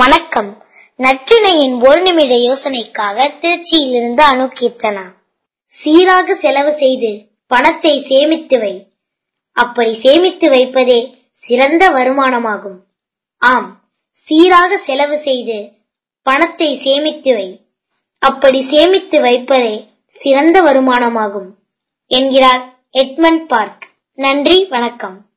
வணக்கம். நற்றினையின் ஒரு நிமிட யோசனைக்காக திருச்சியிலிருந்து அணுகீர்த்தனா சீராக செலவு செய்து பணத்தை சேமித்து வை. அப்படி சேமித்து வைப்பதே சிறந்த வருமானமாகும். ஆம் சீராக செலவு செய்து பணத்தை சேமித்து வை. அப்படி சேமித்து வைப்பதே சிறந்த வருமானமாகும். என்கிறார் எட்மண்ட் பார்க். நன்றி வணக்கம்.